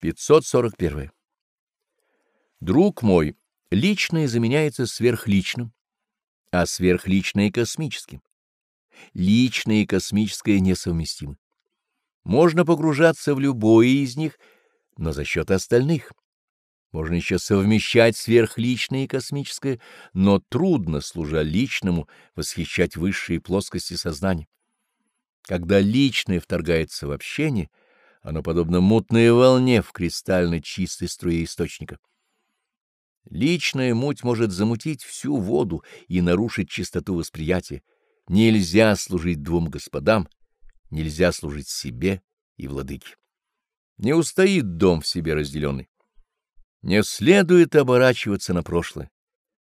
541. Друг мой, личное заменяется сверхличным, а сверхличное — космическим. Личное и космическое несовместимы. Можно погружаться в любое из них, но за счет остальных. Можно еще совмещать сверхличное и космическое, но трудно, служа личному, восхищать высшие плоскости сознания. Когда личное вторгается в общение — оно подобно мутной волне в кристально чистой струе источника. Личная муть может замутить всю воду и нарушить чистоту восприятия. Нельзя служить двум господам, нельзя служить себе и владыке. Не устоит дом в себе разделенный. Не следует оборачиваться на прошлое.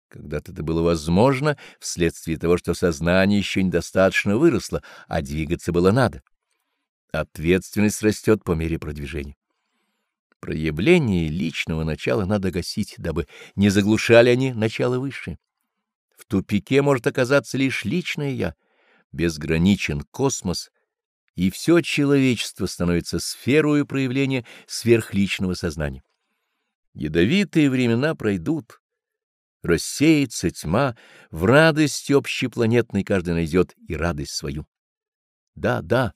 Когда-то это было возможно вследствие того, что сознание еще недостаточно выросло, а двигаться было надо. Ответственность растет по мере продвижения. Проявление личного начала надо гасить, дабы не заглушали они начало высшее. В тупике может оказаться лишь личное «я», безграничен космос, и все человечество становится сферой проявления сверхличного сознания. Ядовитые времена пройдут, рассеется тьма, в радости общепланетной каждый найдет и радость свою. Да, да,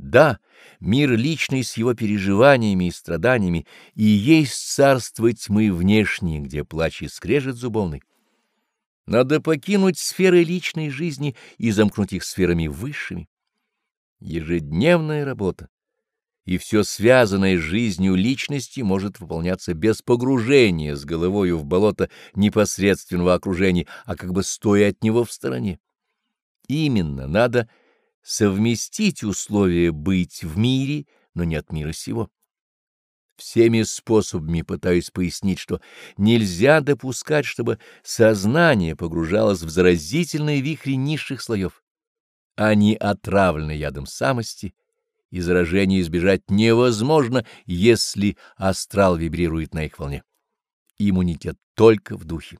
да, мир личный с его переживаниями и страданиями и есть царство тьмы внешней, где плач и скрежет зубовный. Надо покинуть сферы личной жизни и замкнуть их сферами высшими. Ежедневная работа и все связанное с жизнью личности может выполняться без погружения с головою в болото непосредственного окружения, а как бы стоя от него в стороне. Именно надо совместить условия быть в мире, но не от мира сего. Всеми способами пытаюсь пояснить, что нельзя допускать, чтобы сознание погружалось в заразительные вихри низших слоев. Они отравлены ядом самости, и заражения избежать невозможно, если астрал вибрирует на их волне. Иммунитет только в духе.